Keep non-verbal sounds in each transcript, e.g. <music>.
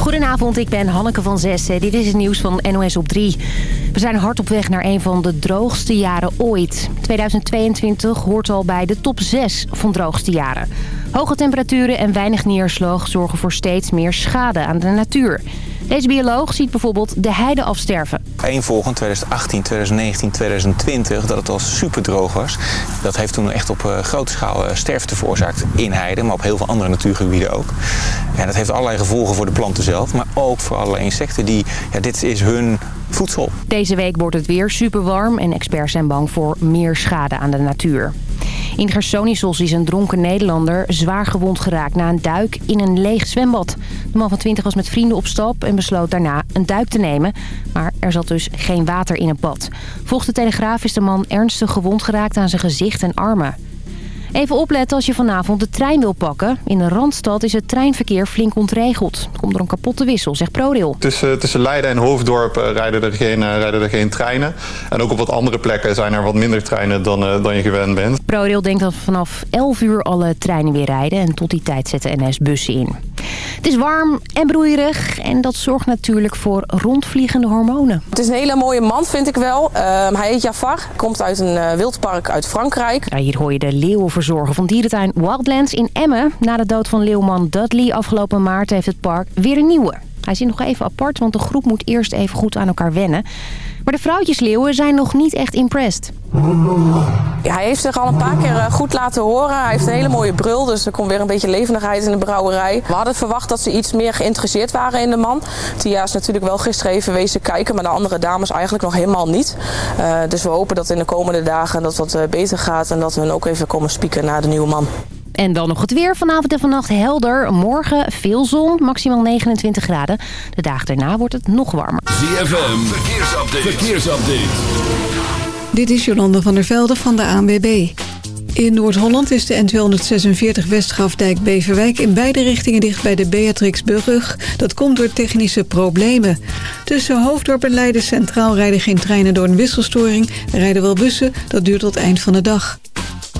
Goedenavond, ik ben Hanneke van Zessen. Dit is het nieuws van NOS op 3. We zijn hard op weg naar een van de droogste jaren ooit. 2022 hoort al bij de top 6 van droogste jaren. Hoge temperaturen en weinig neerslag zorgen voor steeds meer schade aan de natuur. Deze bioloog ziet bijvoorbeeld de heide afsterven. Eén volgend 2018, 2019, 2020 dat het al super droog was. Dat heeft toen echt op uh, grote schaal uh, sterfte veroorzaakt in heide, maar op heel veel andere natuurgebieden ook. En dat heeft allerlei gevolgen voor de planten zelf, maar ook voor allerlei insecten die, ja, dit is hun voedsel. Deze week wordt het weer super warm en experts zijn bang voor meer schade aan de natuur. In Gersonisos is een dronken Nederlander zwaar gewond geraakt na een duik in een leeg zwembad. De man van 20 was met vrienden op stap en besloot daarna een duik te nemen. Maar er zat dus geen water in het bad. Volgens de Telegraaf is de man ernstig gewond geraakt aan zijn gezicht en armen. Even opletten als je vanavond de trein wil pakken. In de Randstad is het treinverkeer flink ontregeld. Komt er een kapotte wissel, zegt ProRail. Tussen, tussen Leiden en Hoofddorp rijden er, geen, rijden er geen treinen. En ook op wat andere plekken zijn er wat minder treinen dan, dan je gewend bent. ProRail denkt dat vanaf 11 uur alle treinen weer rijden. En tot die tijd zetten NS bussen in. Het is warm en broeierig en dat zorgt natuurlijk voor rondvliegende hormonen. Het is een hele mooie man, vind ik wel. Uh, hij heet Jafar, komt uit een wildpark uit Frankrijk. Ja, hier hoor je de leeuwenverzorger van dierentuin Wildlands in Emmen. Na de dood van leeuwman Dudley afgelopen maart heeft het park weer een nieuwe. Hij zit nog even apart, want de groep moet eerst even goed aan elkaar wennen. Maar de vrouwtjesleeuwen zijn nog niet echt impressed. Hij heeft zich al een paar keer goed laten horen. Hij heeft een hele mooie brul, dus er komt weer een beetje levendigheid in de brouwerij. We hadden verwacht dat ze iets meer geïnteresseerd waren in de man. Tia is natuurlijk wel gisteren even wezen kijken, maar de andere dames eigenlijk nog helemaal niet. Uh, dus we hopen dat in de komende dagen dat wat beter gaat en dat we ook even komen spieken naar de nieuwe man. En dan nog het weer. Vanavond en vannacht helder. Morgen veel zon, maximaal 29 graden. De dagen daarna wordt het nog warmer. ZFM, verkeersupdate. verkeersupdate. Dit is Jolande van der Velde van de ANWB. In Noord-Holland is de N246 Westgrafdijk-Beverwijk in beide richtingen dicht bij de Beatrixbrug. Dat komt door technische problemen. Tussen Hoofddorp en Leiden Centraal rijden geen treinen door een wisselstoring. Er rijden wel bussen, dat duurt tot eind van de dag.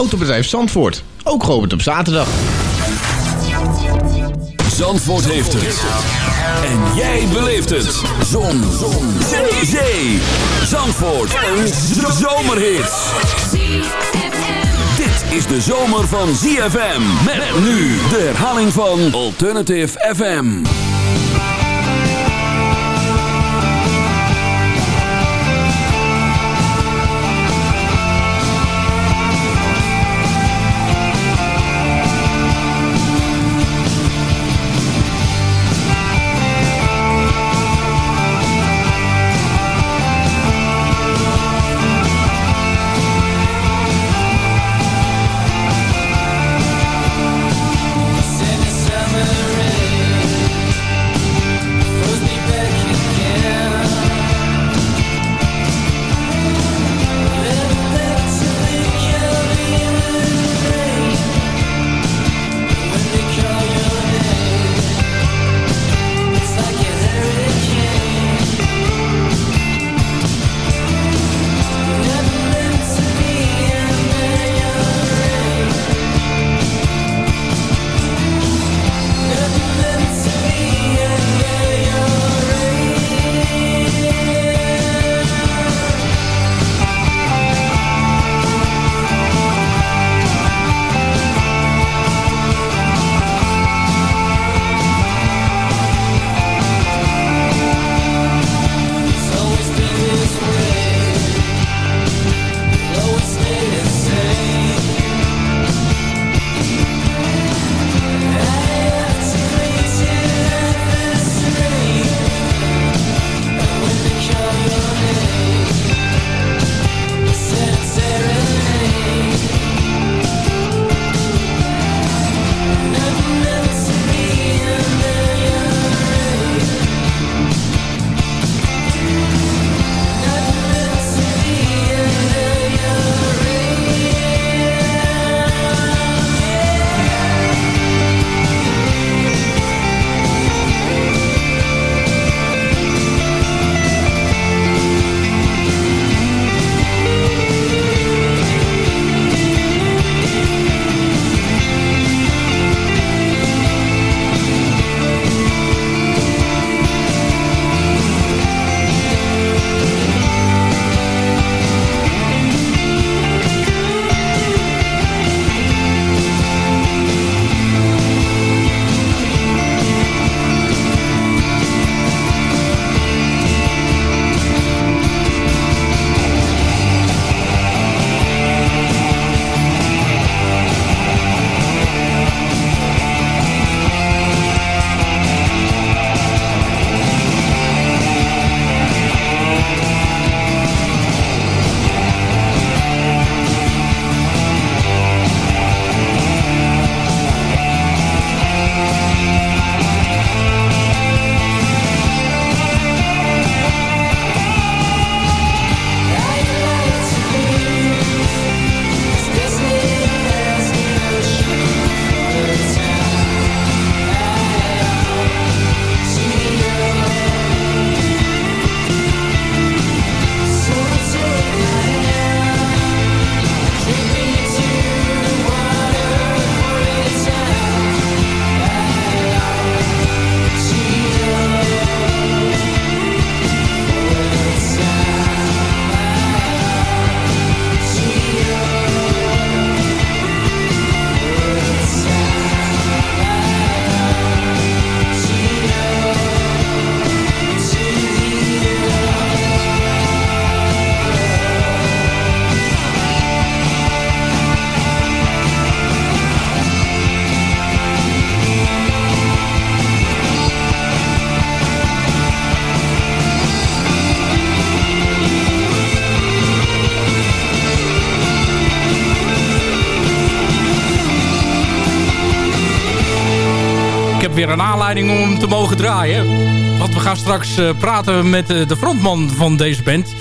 Autobedrijf Zandvoort. Ook geopend op zaterdag. Zandvoort heeft het. En jij beleeft het. Zon. Zon. Zee. Zee. Zandvoort. Een zomerhit. Dit is de zomer van ZFM. Met nu de herhaling van Alternative FM. Aanleiding om hem te mogen draaien. Want we gaan straks praten met de frontman van deze band.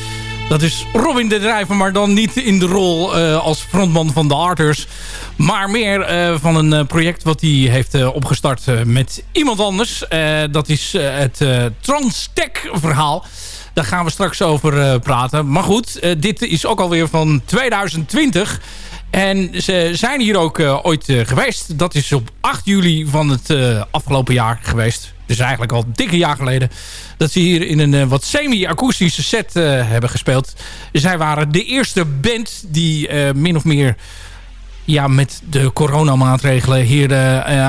Dat is Robin de Drijver, maar dan niet in de rol als frontman van de Arters. Maar meer van een project wat hij heeft opgestart met iemand anders. dat is het Transtech verhaal. Daar gaan we straks over praten. Maar goed, dit is ook alweer van 2020... En ze zijn hier ook uh, ooit uh, geweest. Dat is op 8 juli van het uh, afgelopen jaar geweest. Dus eigenlijk al dikke jaar geleden. Dat ze hier in een wat semi-akoestische set hebben gespeeld. Zij waren de eerste band die min of meer ja, met de coronamaatregelen hier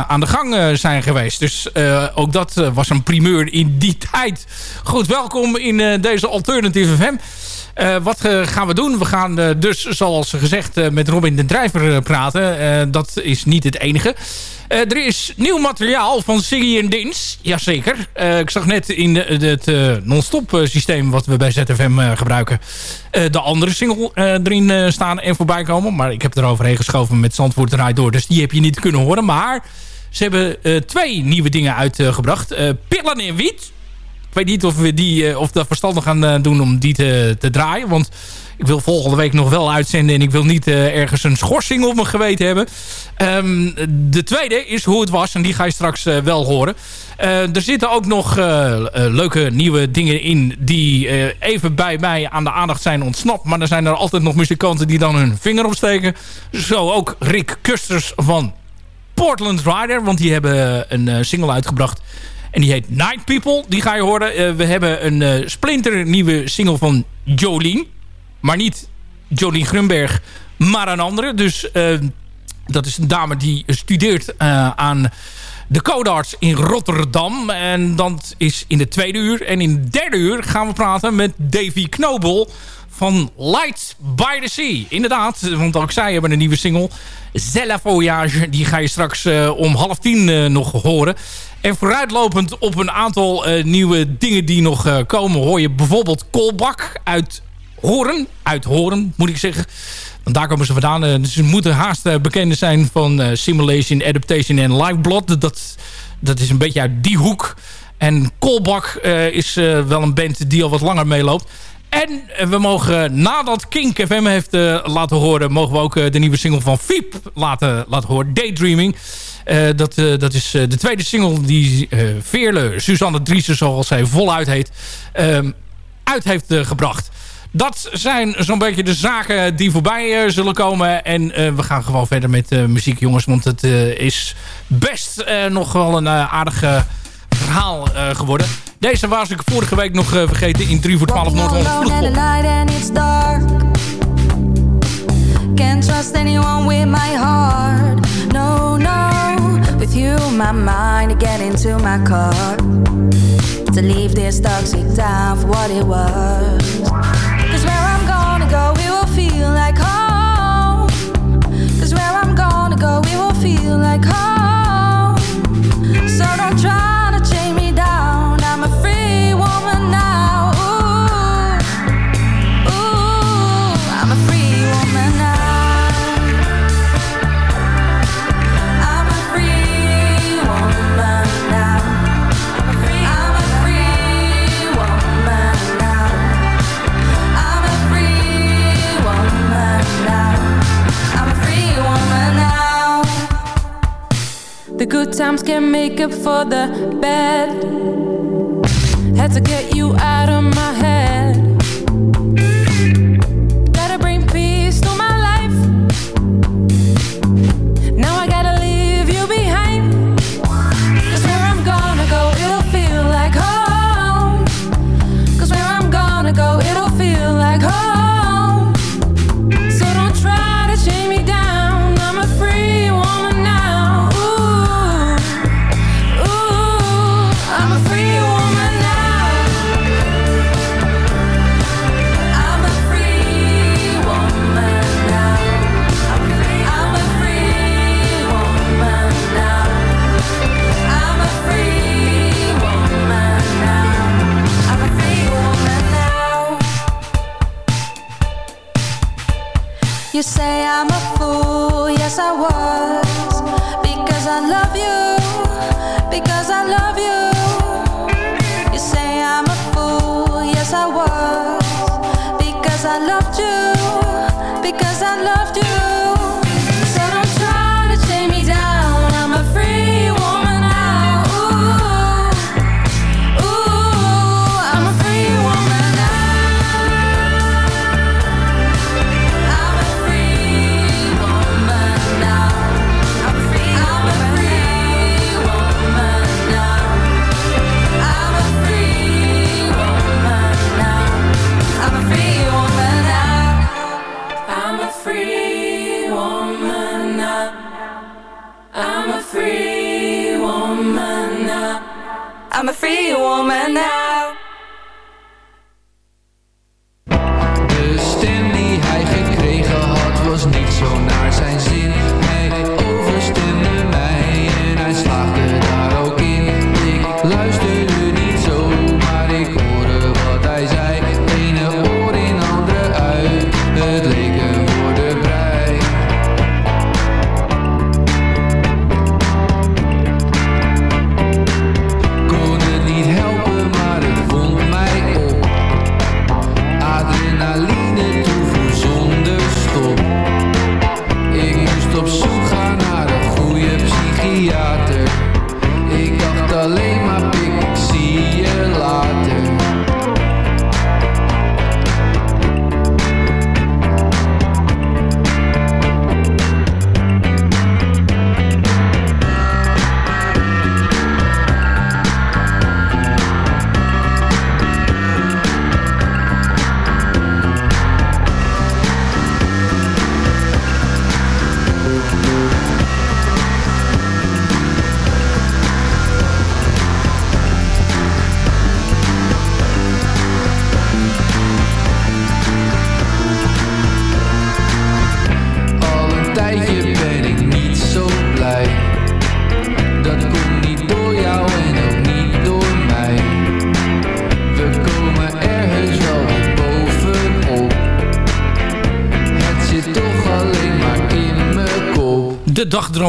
aan de gang zijn geweest. Dus ook dat was een primeur in die <laughs> tijd. Goed, welkom in deze Alternative FM. Uh, wat uh, gaan we doen? We gaan uh, dus, zoals gezegd, met Robin de Drijver praten. dat is niet het enige. er is nieuw materiaal van Siggy en Dins. Jazeker. ik zag net in het non-stop systeem wat we bij ZFM gebruiken... de andere single erin staan en voorbij komen. Maar ik heb er overheen geschoven met Zandvoort Draai Door. Dus die heb je niet kunnen horen. Maar ze hebben twee nieuwe dingen uitgebracht. Pillen in Wiet ik weet niet of we die, uh, of dat verstandig gaan uh, doen om die te, te draaien. Want ik wil volgende week nog wel uitzenden. En ik wil niet uh, ergens een schorsing op mijn geweten hebben. Um, de tweede is hoe het was. En die ga je straks wel horen. er zitten ook nog leuke nieuwe dingen in. Die even bij mij aan de aandacht zijn ontsnapt. Maar er zijn er altijd nog muzikanten die dan hun vinger opsteken. Zo ook Rick Kusters van Portland Rider. Want die hebben een single uitgebracht en die heet Night People. Die ga je horen. Uh, we hebben een uh, splinter nieuwe single van Jolien. Maar niet Jolien Grunberg, maar een andere. Dus uh, dat is een dame die studeert aan de Codarts in Rotterdam. En dat is in de tweede uur. En in de derde uur gaan we praten met Davy Knobel van Light by the Sea. Inderdaad, want ook zij hebben een nieuwe single. Zella Voyage, die ga je straks uh, om half tien uh, nog horen. En vooruitlopend op een aantal uh, nieuwe dingen die nog komen... hoor je bijvoorbeeld Kolbak uit Horen. Uit Horen, moet ik zeggen. Want daar komen ze vandaan. ze moeten haast bekend zijn van Simulation, Adaptation en Lifeblood. Dat, dat is een beetje uit die hoek. En Kolbak is wel een band die al wat langer meeloopt. En we mogen, nadat Kink FM heeft uh, laten horen... mogen we ook uh, de nieuwe single van Fiep laten, laten horen. Daydreaming. Uh, dat, dat is de tweede single die Veerle, Suzanne Driessen... zoals zij voluit heet, ehm, uit heeft gebracht. Dat zijn zo'n beetje de zaken die voorbij zullen komen. En we gaan gewoon verder met muziek, jongens. Want het is best nog wel een aardig verhaal geworden. Deze was ik vorige week nog uh, vergeten in 3 voor 12 Noord-Holland Can't trust anyone with my heart. No, no With you, my mind get into my car. To leave this toxic town for what it was. Cause where I'm gonna go, we will feel like home. Cause where I'm gonna go, we will feel like home. So don't try times can make up for the bad. Had to get you out of my head. free woman now. I'm a free woman now. I'm a free woman now.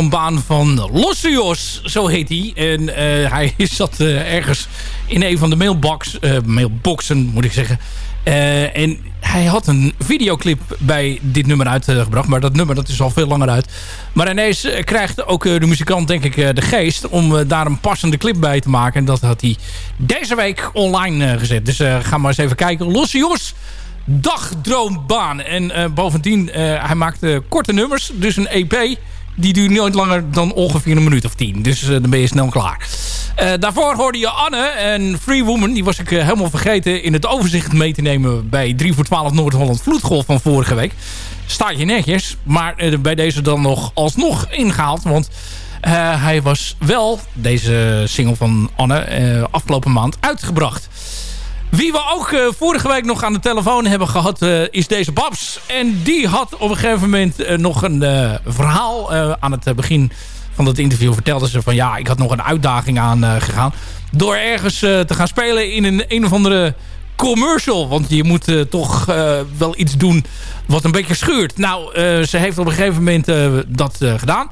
Dagdroombaan van Losse Jos, zo heet hij. En eh, hij <laughs> zat eh, ergens in een van de mailbox, eh, mailboxen, moet ik zeggen. En hij had een videoclip bij dit nummer uitgebracht. Maar dat nummer dat is al veel langer uit. Maar ineens krijgt ook de muzikant denk ik de geest... om daar een passende clip bij te maken. En dat had hij deze week online gezet. Dus ga maar eens even kijken. Losse Jos dagdroombaan. En bovendien, hij maakt eh, korte nummers. Dus een EP. Die duurt nooit langer dan ongeveer een minuut of tien. Dus eh, dan ben je snel klaar. Eh, daarvoor hoorde je Anne en Free Woman. Die was ik eh, helemaal vergeten in het overzicht mee te nemen... bij 3 voor 12 Noord-Holland Vloedgolf van vorige week. Staat je netjes. Maar bij deze dan nog alsnog ingehaald. Want hij was wel, deze single van Anne... afgelopen maand uitgebracht. Wie we ook eh, vorige week nog aan de telefoon hebben gehad, eh, is deze Babs. En die had op een gegeven moment eh, nog een verhaal aan het begin van dat interview. Vertelde ze van ja, ik had nog een uitdaging aan gegaan. Door ergens te gaan spelen in een, een of andere commercial. Want je moet toch wel iets doen wat een beetje schuurt. Nou, ze heeft op een gegeven moment dat gedaan.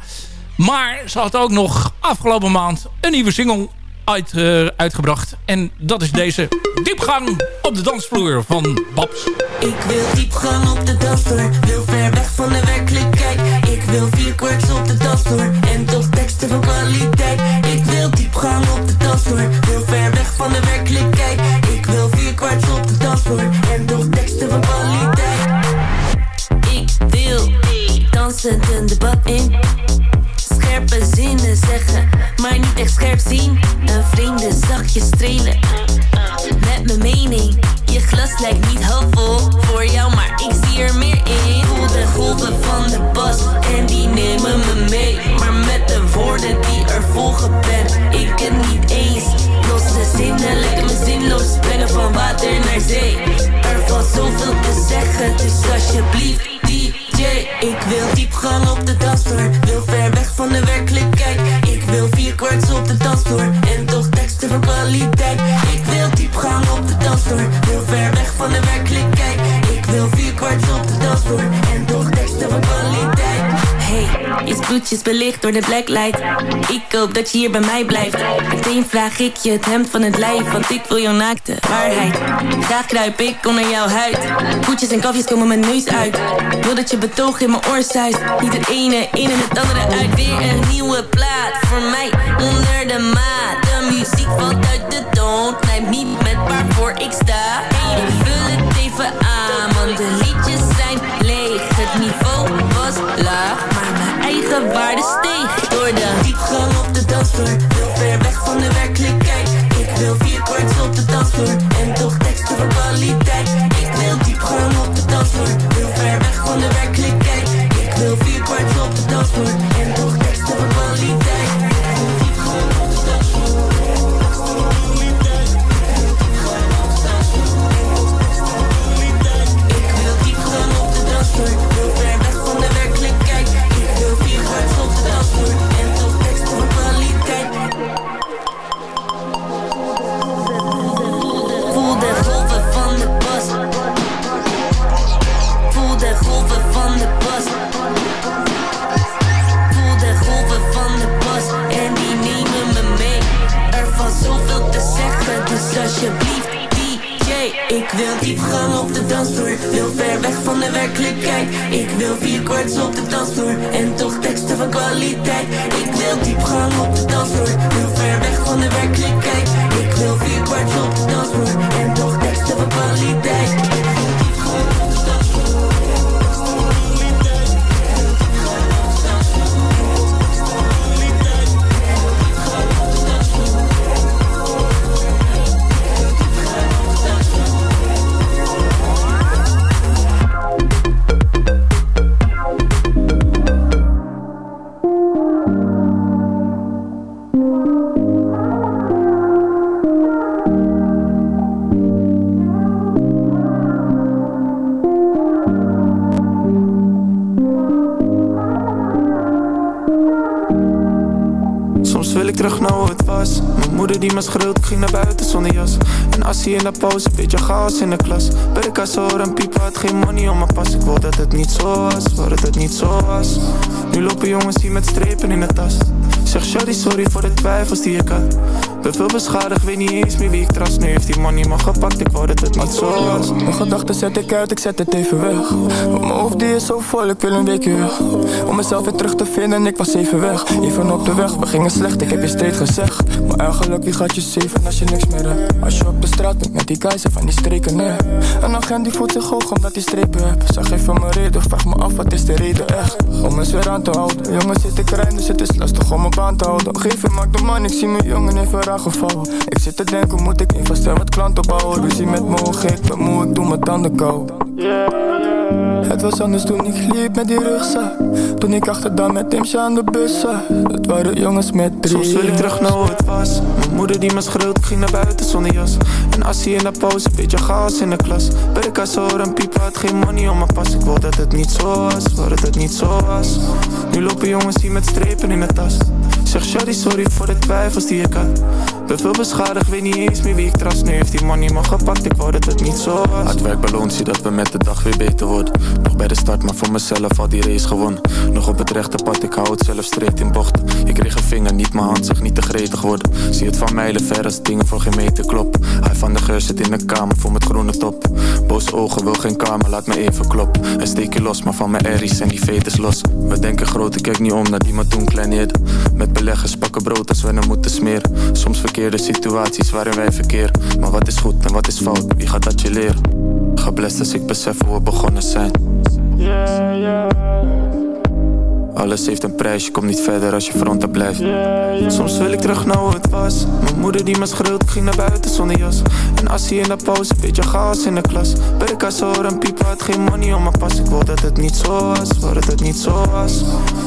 Maar ze had ook nog afgelopen maand een nieuwe single uit, eh, uitgebracht. En dat is deze diepgang op de dansvloer van Babs. Ik wil diepgang op de dansvloer, wil ver weg van de werkelijkheid. Ik wil vier kwarts op de dansvloer en toch teksten van kwaliteit. Ik wil diepgang op de dansvloer, wil ver weg van de werkelijkheid. Ik wil vier kwarts op de dansvloer en toch teksten van kwaliteit. Ik wil dansen een debat in. Scherpe zinnen zeggen, maar niet echt scherp zien. Een vreemde zachtje strelen. Met mijn mening, je glas lijkt niet half vol voor jou, maar ik zie er meer in. Dansvloer en toch teksten van kwaliteit. Ik wil diepgang op de dansvloer, wil ver weg van de werkelijkheid. Ik wil vier kwarts op de dansvloer en toch teksten van kwaliteit. Hey, je sproetjes belicht door de blacklight. Ik hoop dat je hier bij mij blijft. Meteen vraag ik je het hemd van het lijf, want ik wil jouw naakte waarheid. Graag kruip ik onder jouw huid. Koetjes en kafjes komen mijn neus uit. Wil dat je betoog in mijn oor zuist. Niet het ene in en het andere uit. Weer een nieuwe plaat voor mij onder de maat. Ik wil diepgang op de dansvloer. Wil ver weg van de werkelijkheid. Ik wil vier kwarts op de dansvloer. En toch teksten van kwaliteit. Ik wil diepgang op de dansvloer. Wil ver weg van de werkelijkheid. Ik wil vier kwarts op de dansvloer. En toch teksten van kwaliteit ging naar buiten zonder jas. En als hij in de pauze, beetje chaos in de klas. Percasor en piepa had geen money om mijn pas. Ik wou dat het niet zo was, wou dat het niet zo was. Nu lopen jongens hier met strepen in de tas. Zeg shawty sorry voor de twijfels die ik had Ben veel beschadigd, weet niet eens meer wie ik trust. Nu heeft die money me gepakt, ik wou dat het niet zo was. Mijn gedachten zet ik uit, ik zet het even weg. Mijn hoofd die is zo vol, ik wil een weekje weg. Om mezelf weer terug te vinden, ik was even weg. Even op de weg, we gingen slecht, ik heb je steeds gezegd. Maar eigenlijk, wie gaat je zeven als je niks meer hebt. Als je op de straat bent met die keizer van die streken, nee Een agent die voelt zich hoog omdat hij strepen hebt. Zeg even mijn reden, vraag me af, wat is de reden echt? Om eens weer aan te houden, jongens zit ik rijden, dus het is lastig om op aan te houden. Geef maak de man, ik zie mijn jongen even Ik zit te denken, moet ik investeren wat klanten bouwen? Ruzie met mijn ogen, ik ben moe, ik doe mijn tanden kou het was anders toen ik liep met die rugzak. Toen ik achterdaan met Timsje aan de bus zat. Dat waren jongens met drie. Soms wil ik terug naar hoe het was. Mijn moeder die me schreeuwt, ik ging naar buiten zonder jas. En als hij in de pauze, beetje chaos in de klas. Percasor en piepa had geen money om mijn pas. Ik wou dat het niet zo was, wou dat het niet zo was. Nu lopen jongens hier met strepen in de tas Zeg shawty sorry voor de twijfels die ik had. Ben veel beschadigd, weet niet eens meer wie ik trust. Nu heeft die money me gepakt, ik wou dat het niet zo was. Hard werk beloont, zie dat we met de dag weer beter worden. Nog bij de start, maar voor mezelf al die race gewonnen. Nog op het rechte pad, ik hou het zelf streed in bocht. Ik kreeg een vinger, niet mijn hand, zeg niet te gretig worden. Zie het van mijlen ver als dingen voor geen meter klop Hij van de geur zit in de kamer, vol met groene top. Boze ogen, wil geen kamer, laat me even klop En steek je los, maar van mijn erries en die veters los. We denken groot, ik kijk niet om naar die maar toen kleineerde. Met beleggers pakken brood als we hem moeten smeren. Soms verkeerde situaties waarin wij verkeer. Maar wat is goed en wat is fout, wie gaat dat je leren? Geblest als ik besef hoe we begonnen zijn alles heeft een prijs, je komt niet verder als je fronten blijft. Soms wil ik terug naar hoe het was. Mijn moeder die me schreeuwt, ik ging naar buiten zonder jas. En als hij in de pauze, beetje chaos in de klas. Percasor en piepa had geen money om mijn pas. Ik wou dat het niet zo was, wou dat het niet zo was.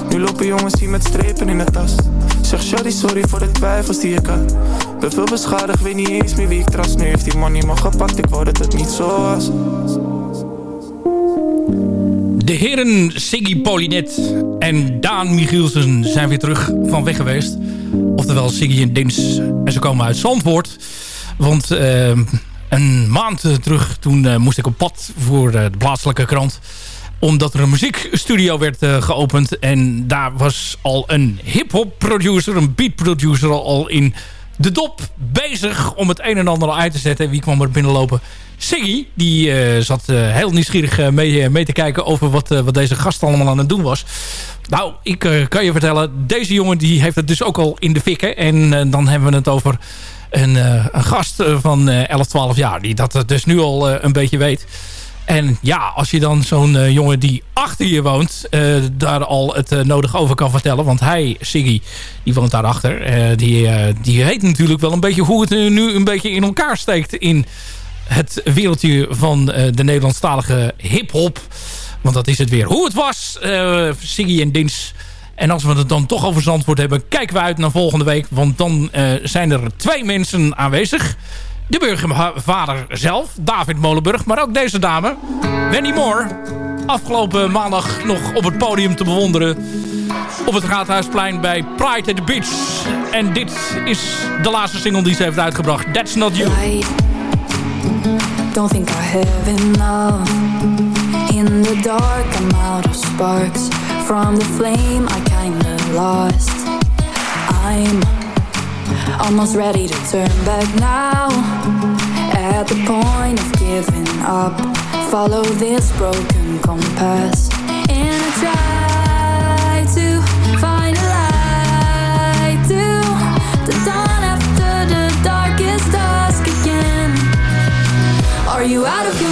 Nu lopen jongens hier met strepen in de tas. Zeg shawty sorry voor de twijfels die ik had. Ben veel beschadigd, weet niet eens meer wie ik trust. Nu heeft die money me gepakt, ik wou dat het niet zo was De heren Siggy Polinet en Daan Michielsen zijn weer terug van weg geweest. Oftewel Siggy en Dins. En ze komen uit Zandvoort. Want uh, een maand terug toen uh, moest ik op pad voor uh, de plaatselijke krant. Omdat er een muziekstudio werd geopend. En daar was al een hip-hop producer, een beat producer al in de dop bezig om het een en ander uit te zetten. Wie kwam er binnenlopen? Siggy, die uh, zat uh, heel nieuwsgierig uh, mee, mee, te kijken over wat, wat deze gast allemaal aan het doen was. Nou, ik kan je vertellen, deze jongen die heeft het dus ook al in de fikken. En dan hebben we het over een, een gast van 11, 12 jaar, die dat dus nu al een beetje weet. En ja, als je dan zo'n jongen die achter je woont... daar al het nodig over kan vertellen. Want hij, Siggy, die woont daarachter. die, die weet natuurlijk wel een beetje hoe het nu een beetje in elkaar steekt... in het wereldje van de Nederlandstalige hip-hop. Want dat is het weer. Hoe het was, uh, Siggy en Dins. En als we het dan toch over Zandvoort hebben... kijken we uit naar volgende week. Want dan uh, zijn er twee mensen aanwezig. De burgervader zelf, David Molenburg. Maar ook deze dame, Wendy Moore. Afgelopen maandag nog op het podium te bewonderen. Op het Raadhuisplein bij Pride at the Beach. En dit is de laatste single die ze heeft uitgebracht. That's Not You. Don't think I have In the dark I'm out of sparks From the flame I kinda lost I'm almost ready to turn back now at the point of giving up. Follow this broken compass. And I try to find a light to the dawn after the darkest dusk again. Are you out of your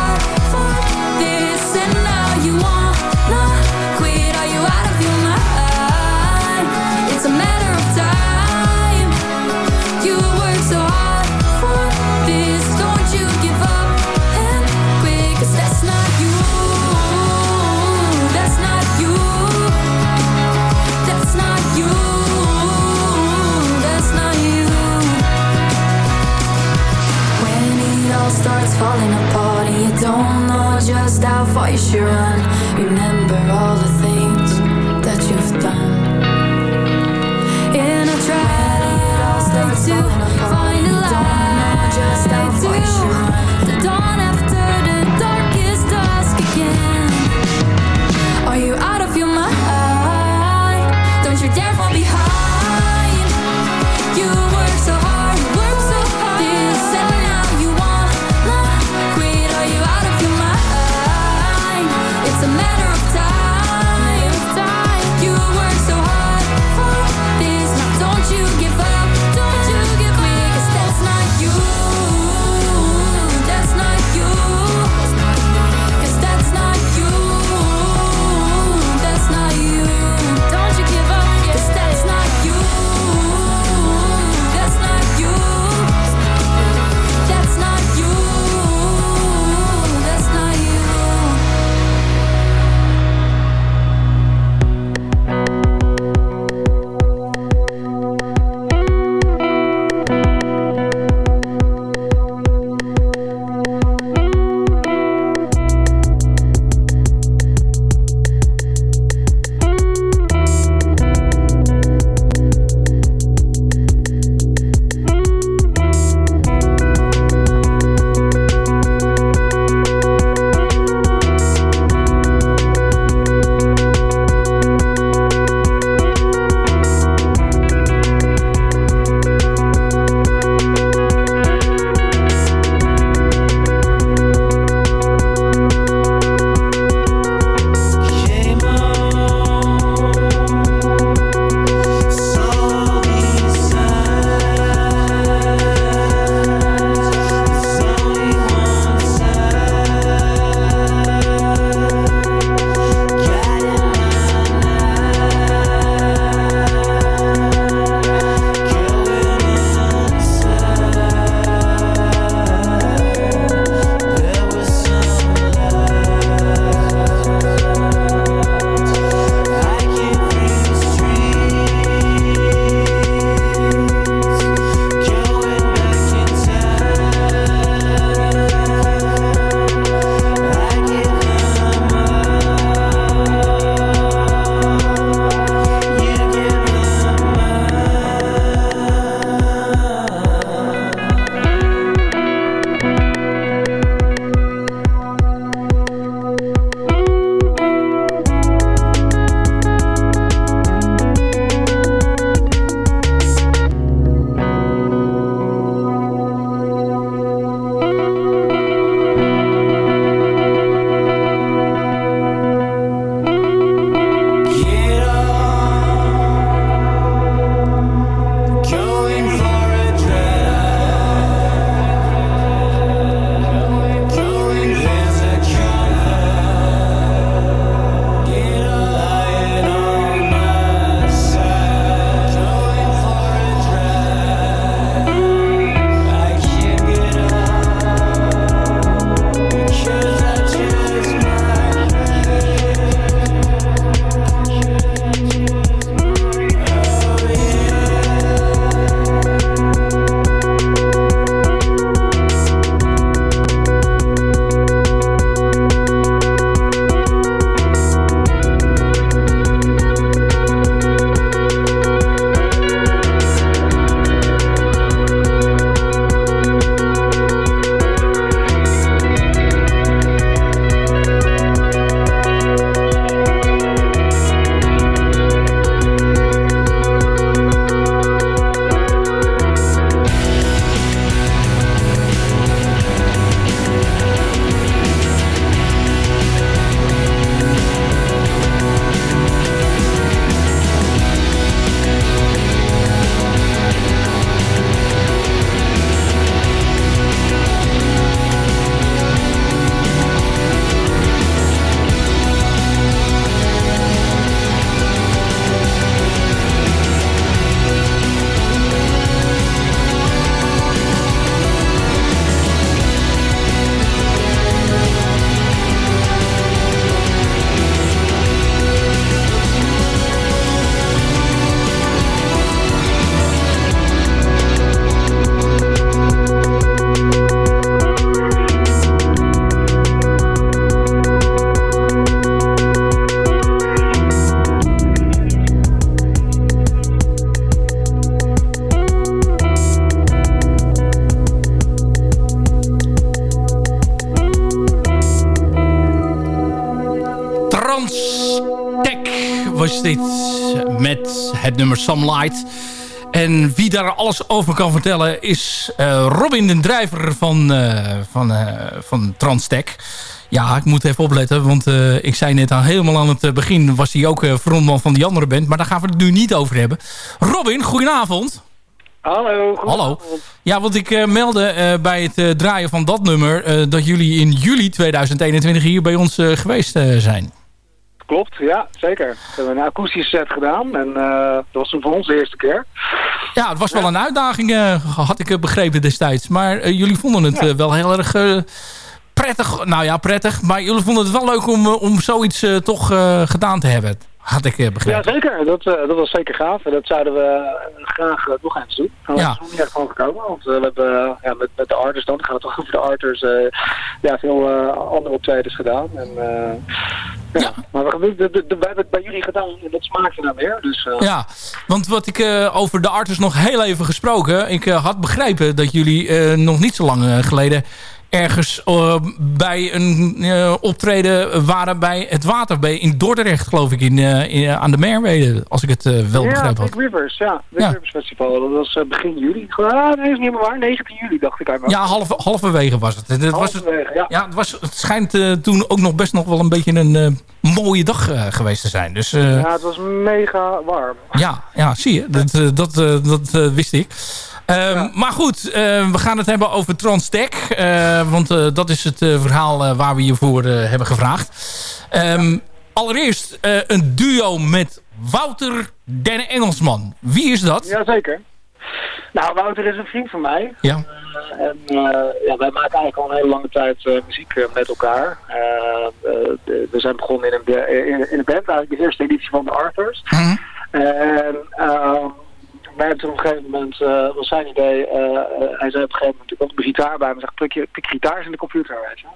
falling apart and you don't know just how far you should run, remember all the Some Light. En wie daar alles over kan vertellen is eh, Robin de Drijver van, uh, van, uh, van Transtech. Ja, ik moet even opletten, want ik zei net al helemaal aan het begin... was hij ook frontman van die andere band, maar daar gaan we het nu niet over hebben. Robin, goedenavond. Hallo. Hallo. Ja, want ik meldde bij het draaien van dat nummer... dat jullie in juli 2021 hier bij ons geweest zijn. Klopt, ja, zeker. We hebben een akoestische set gedaan en dat was voor ons de eerste keer. Ja, het was wel een uitdaging, had ik begrepen destijds. Maar jullie vonden het wel heel erg prettig. Nou ja, prettig. Maar jullie vonden het wel leuk om, om zoiets toch gedaan te hebben. Had ik begrepen. Ja, zeker. Dat, dat was zeker gaaf. En dat zouden we graag nog eens doen. Maar ja. dat is nog niet echt van gekomen. Want we hebben ja, met, met de arters dan, gaat het toch over de arters, ja, veel andere optredens gedaan. En, ja, maar we, we, we, we, hebben het bij jullie gedaan en dat smaakte naar meer. Dus, uh... Ja, want wat ik uh, over de arters nog heel even gesproken. Ik uh, had begrepen dat jullie nog niet zo lang geleden ergens uh, bij een uh, optreden waren bij het Waterbee in Dordrecht, geloof ik, in, uh, in aan de Merwede, als ik het wel ja, begrepen had. Big Rivers, ja. Big ja. Rivers Festival, dat was begin juli. Ah, nee, is niet meer waar. 19 juli, dacht ik eigenlijk. Ja, half, halverwege was het. het, was het ja. ja. het, was, het schijnt toen ook nog best nog wel een beetje een mooie dag geweest te zijn. Dus, ja, het was mega warm. Ja, ja zie je. Dat, dat, dat wist ik. Um, ja. Maar goed, uh, we gaan het hebben over Transtech. Uh, want uh, dat is het verhaal waar we je voor hebben gevraagd. Um, allereerst een duo met Wouter den Engelsman. Wie is dat? Jazeker. Nou, Wouter is een vriend van mij. Ja. en ja, wij maken eigenlijk al een hele lange tijd muziek met elkaar. we zijn begonnen in een, in, in een band, eigenlijk de eerste editie van de Arthurs. -hmm. En ehm, toen op een gegeven moment, uh, was zijn idee, uh, hij zei op een gegeven moment, ik had een gitaar bij me, zegt pik, je, pik gitaars in de computer, weet je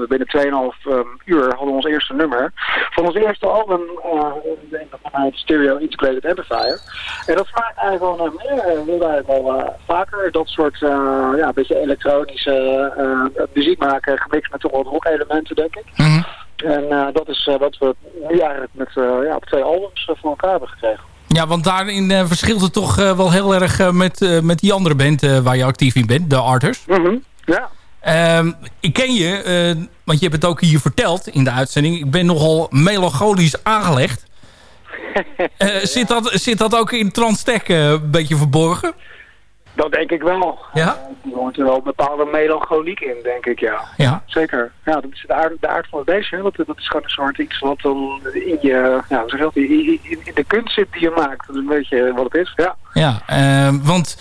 uh, binnen 2,5 um, uur hadden we ons eerste nummer. Van ons eerste album, vanuit Stereo Integrated Amplifier. En dat vraagt eigenlijk wel naar meer. We wilden eigenlijk al vaker dat soort, ja, beetje elektronische muziek maken, gemixt met toch wat rock elementen, denk ik. Mm -hmm. En dat is wat we nu eigenlijk met, ja, op twee albums van elkaar hebben gekregen. Ja, want daarin uh, verschilt het toch uh, wel heel erg uh, met, met die andere band waar je actief in bent, de Arters. Mm -hmm. Ja. Ehm, ik ken je, want je hebt het ook hier verteld in de uitzending. Ik ben nogal melancholisch aangelegd. <laughs> zit, dat, zit dat ook in Transtech een beetje verborgen? Dat denk ik wel. Ja? Er hoort er wel een bepaalde melancholiek in, denk ik, ja. Ja. Zeker. Ja, dat is de aard, de aard van het beestje. Dat, dat is gewoon een soort iets wat dan in je, ja, hoe zeg dat, in, in de kunst zit die je maakt. Dat is een beetje wat het is, ja. Ja, uh, want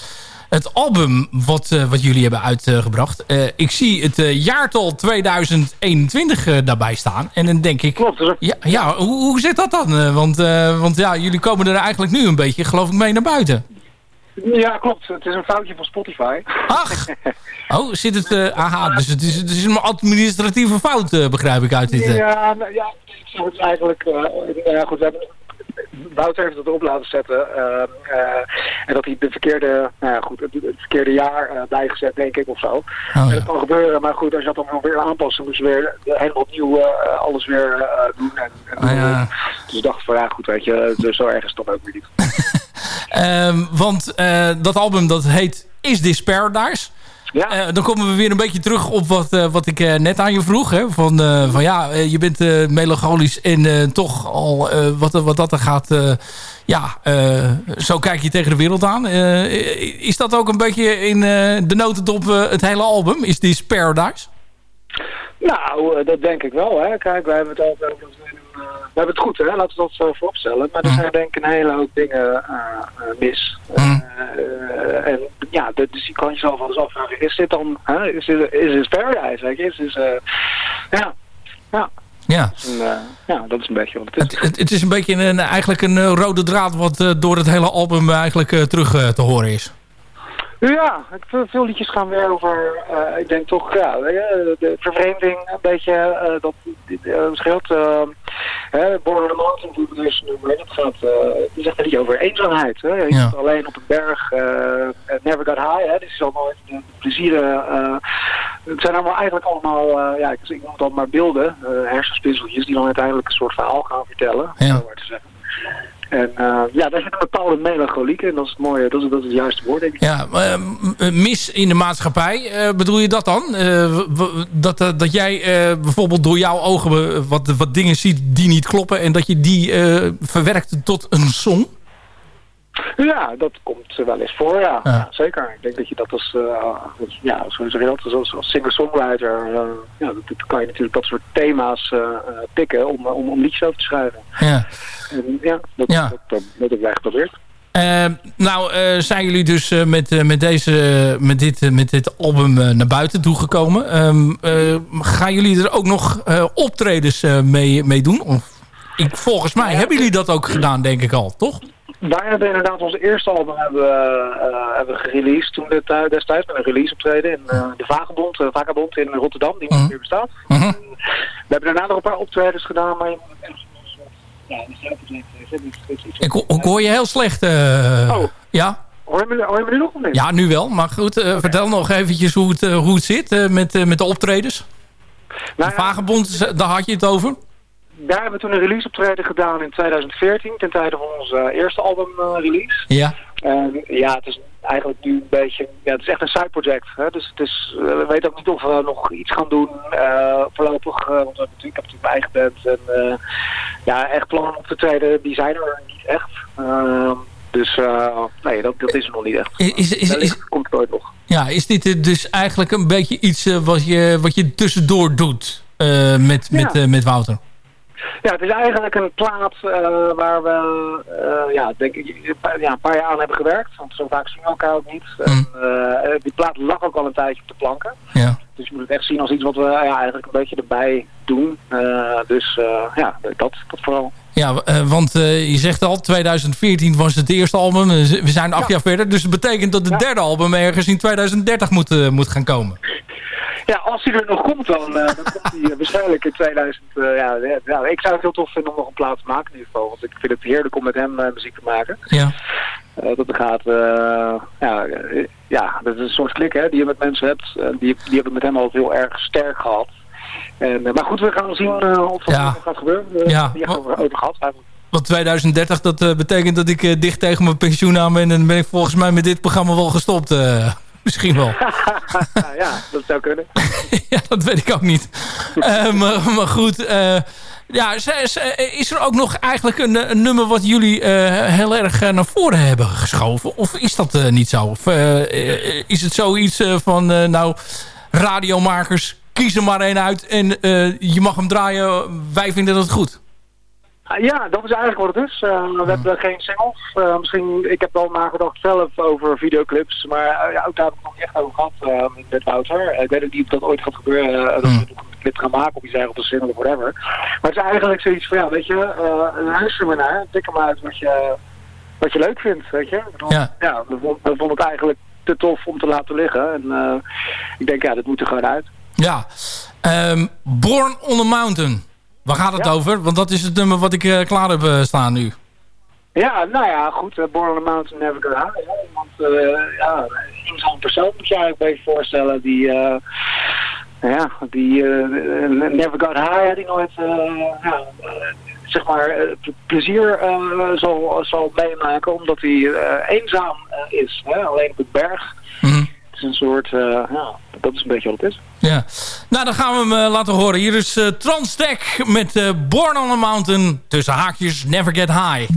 het album wat, uh, wat jullie hebben uitgebracht, uh, ik zie het jaartal 2021 daarbij staan. En dan denk ik, Klopt, ja, ja hoe, hoe zit dat dan? want want ja, jullie komen er eigenlijk nu een beetje, geloof ik, mee naar buiten. Ja, klopt. Het is een foutje van Spotify. Ach! <laughs> Oh, zit het... Uh, aha, dus het is, het is een administratieve fout, uh, begrijp ik uit dit... Uh. Ja, nou, ja, ik zou het eigenlijk... ja, goed, we hebben... Wouter heeft het erop laten zetten. en dat hij de verkeerde, nou ja, goed, het, het verkeerde jaar bijgezet, denk ik, of zo. Oh, ja. En dat kan gebeuren, maar goed, als je dat dan weer aanpassen, moet je weer helemaal opnieuw alles weer doen. En, en, oh, ja. Dus ik dacht van, ja, goed, weet je, dus zo erg is het dan ook weer niet. <laughs> Um, want uh, dat album dat heet Is This Paradise? Ja. Uh, dan komen we weer een beetje terug op wat, uh, wat ik net aan je vroeg. Hè? Van, van ja, je bent melancholisch en toch al wat, wat dat er gaat... ja, zo kijk je tegen de wereld aan. is dat ook een beetje in de notendop het hele album? Is This Paradise? Nou, dat denk ik wel. Hè. Kijk, wij hebben het altijd over we hebben het goed, hè? laten we dat zo vooropstellen. Maar er zijn denk ik een hele hoop dingen uh, mis. Mm. En ja, dus je kan jezelf wel eens afvragen, is dit dan, is dit, is dit paradise? Je? Is dit, ja, ja. Ja. En, ja, dat is een beetje wat het is. Het, het, het is een beetje een, eigenlijk een rode draad wat door het hele album eigenlijk terug te horen is. Ja, veel liedjes gaan weer over, uh, ik denk toch, ja, de vervreemding een beetje, uh, dat uh, scheelt. Uh, Born on the Mountain nummer, dat gaat, het is echt een liedje over eenzaamheid. Hè? Je Ja. zit alleen op een berg, never got high, hè? dit is al nooit de plezieren. het zijn allemaal eigenlijk allemaal, ja, ik, ik noem het allemaal maar beelden, hersenspinseltjes die dan uiteindelijk een soort verhaal gaan vertellen, Ja. zo maar te zeggen. En eh, ja, daar zit een bepaalde melancholiek in. Dat is het mooie, dat is, dat is het juiste woord, denk ik. Ja, eh, eh, mis in de maatschappij, bedoel je dat dan? Dat, dat jij bijvoorbeeld door jouw ogen wat, wat dingen ziet die niet kloppen... en dat je die verwerkt tot een song? Ja, dat komt wel eens voor, ja. Ja. Ja, zeker. Ik denk dat je dat als, als- ja, zo zeg je dat, als, als singer-songwriter, eh, ja, dat, dat kan je natuurlijk dat soort thema's eh, pikken om, om, om liedjes over te schrijven. Ja. En ja, dat, Ja. dat, dat, dat heb geprobeerd. Nou, zijn jullie dus met, met, deze, met, dit, met dit album naar buiten toegekomen. Ehm eh, gaan jullie er ook nog optredens mee, mee doen? Of, ik, volgens mij hebben jullie dat ook gedaan, denk ik al, toch? Wij hebben inderdaad ons eerste album hebben, eh, hebben gereleased toen dit, eh, destijds met een release optreden in eh, de Vagebond, uh, Vagabond in Rotterdam, die niet meer bestaat. Mhm. We hebben daarna nog een paar optredens gedaan, maar ja, Ik, ik hoor je heel slecht. Oh. Ja? Hoor je, me, hoor je me nu nog of niet? Ja, nu wel. Maar goed, vertel nog eventjes hoe het, hoe het zit met, met de optredens. Nou de Vagebond, daar had je het over. Daar hebben we toen een release optreden gedaan in 2014, ten tijde van onze eh, eerste album eh, release. Ja. En ja, het is eigenlijk nu een beetje, ja, het is echt een side project. Hè? Dus het is, eh, we weten ook niet of we nog iets gaan doen eh, voorlopig. want we hebben natuurlijk, ik heb natuurlijk mijn eigen band. En ja, echt plannen op te treden, die zijn er niet echt. Ehm, dus nee, dat, dat is er nog niet echt. Is, is, is, komt het ooit nog. Ja, is dit dus eigenlijk een beetje iets wat, je, wat je tussendoor doet met, met, Ja. met Wouter? Ja, het is eigenlijk een plaat eh, waar we eh, ja, denk ik, een paar- ja, een paar jaar aan hebben gewerkt. Want zo vaak zien we elkaar ook niet. En, eh, die plaat lag ook al een tijdje op de planken. Ja. Dus je moet het echt zien als iets wat we ja, eigenlijk een beetje erbij doen. Dus ja, dat, dat vooral. Ja, want je zegt al, 2014 was het eerste album. We zijn acht jaar verder. Dus het betekent dat het derde album ergens in 2030 moet, moet gaan komen. <laughs> Ja, als hij er nog komt dan, eh, dan komt hij eh, waarschijnlijk in 2000. eh, ja, ja, ik zou het heel tof vinden om nog een plaat te maken in ieder geval. Want ik vind het heerlijk om met hem muziek te maken. Ja. Dat gaat, ja, ja, dat is een soort klik hè, die je met mensen hebt. Die, die heb ik met hem altijd heel erg sterk gehad. En, maar goed, we gaan zien of wat Ja. er gaat gebeuren. Uh, Ja. Die hebben we over gehad eigenlijk. Want 2030, dat betekent dat ik dicht tegen mijn pensioen aan ben. En dan ben ik volgens mij met dit programma wel gestopt. eh, <laughs> misschien wel. <laughs> ja, dat zou kunnen. <laughs> ja, dat weet ik ook niet. Eh, maar, maar goed, eh, ja, is er ook nog eigenlijk een, een nummer wat jullie eh, heel erg naar voren hebben geschoven? Of is dat niet zo? Of is het zoiets van, nou, radiomakers, kies er maar één uit en je mag hem draaien, wij vinden dat goed? Ah, Ja, dat is eigenlijk wat het is. Eh, we hebben geen singles. Eh, misschien, ik heb wel nagedacht zelf over videoclips. Maar eh, ja, ook daar heb ik nog niet echt over gehad eh, met- Wouter. Ik weet ook niet of dat ooit gaat gebeuren. dat we nog een clip gaan maken of iets zeggen op een single of whatever. Maar het is eigenlijk zoiets van, ja, weet je, luister maar naar. Tik maar uit wat je, wat je leuk vindt, weet je. Ja. ja we, vond- we vonden het eigenlijk te tof om te laten liggen. En ik denk, ja, dit moet er gewoon uit. Ja, Ehm, Born on a Mountain. Waar gaat het Ja. over? Want dat is het nummer wat ik eh, klaar heb eh, staan nu. Ja, nou ja, goed. uh, Born on the Mountain Never Go High. Hè? Want ja, zo'n persoon moet je eigenlijk een beetje voorstellen die, ja, die Never Got High, die nooit, ja, zeg maar, plezier zal, zal meemaken omdat hij eenzaam is. Hè? Alleen op het berg. Mm -hmm. Het is een soort, ja, dat is een beetje wat het is. Ja, nou dan gaan we hem uh, laten horen. Hier is uh, Transtech met uh, Born on a Mountain. Tussen haakjes Never Get High.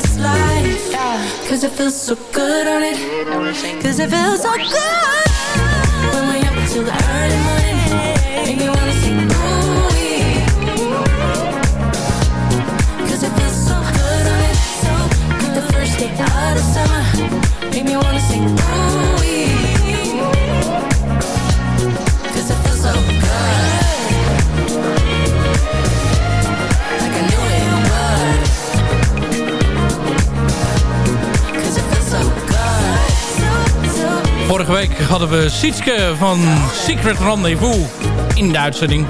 best life. Cause it feels so good on it. Cause it feels so good When we up until the early morning. And you wanna sing ooh Cause it feels so good on it. So good. the first day out of summer. Make me wanna sing ooh Vorige week hadden we Sietske van Secret Rendezvous in de uitzending.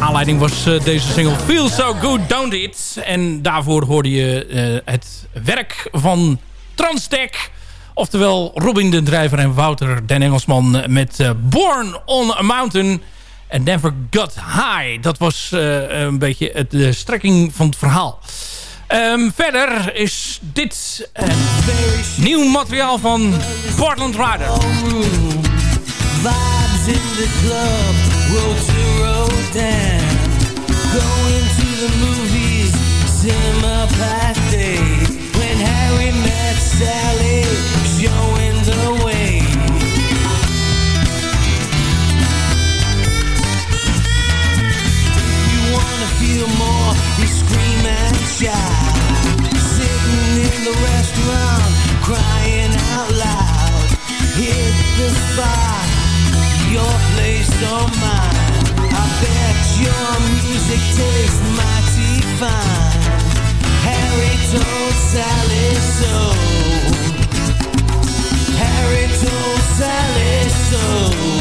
Aanleiding was eh, deze single Feel So Good, Don't It. En daarvoor hoorde je eh, het werk van Transtech. Oftewel Robin de Drijver en Wouter den Engelsman met eh, Born on a Mountain... En Never Got High. Dat was een beetje het, de strekking van het verhaal. Um, verder is dit een nieuw materiaal van Portland Rider. Vibes in the club, road to road down. Going to the movies, cinema past day. When Harry met Sally. Harry told Sally so. Harry told Sally so.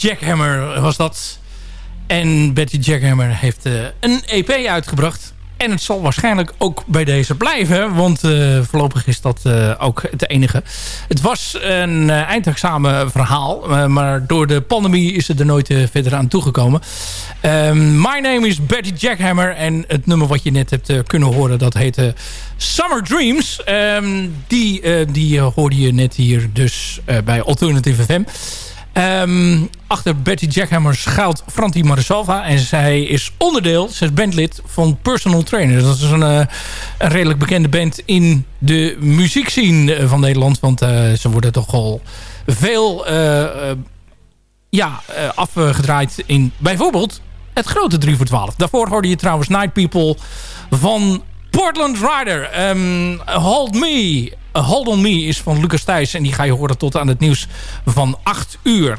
Jackhammer was dat. En Betty Jackhammer heeft uh, een EP uitgebracht. En het zal waarschijnlijk ook bij deze blijven. Want uh, voorlopig is dat uh, ook het enige. Het was een uh, eindexamen verhaal. maar door de pandemie is het er nooit verder aan toegekomen. Um, my name is Betty Jackhammer. En het nummer wat je net hebt kunnen horen. Dat heette Summer Dreams. Um, die, die hoorde je net hier dus bij Alternative FM. Um, achter Betty Jackhammer schuilt Franti Marisalva. En zij is onderdeel, ze is bandlid van Personal Trainer. Dat is een, uh, een redelijk bekende band in de muziekscene van Nederland. Want uh, ze worden toch al veel ja, afgedraaid in bijvoorbeeld het grote 3 voor 12. Daarvoor hoorde je trouwens Night People van Portland Rider. Um, Hold Me. Hold On Me is van Lucas Thijs. En die ga je horen tot aan het nieuws van 8 uur.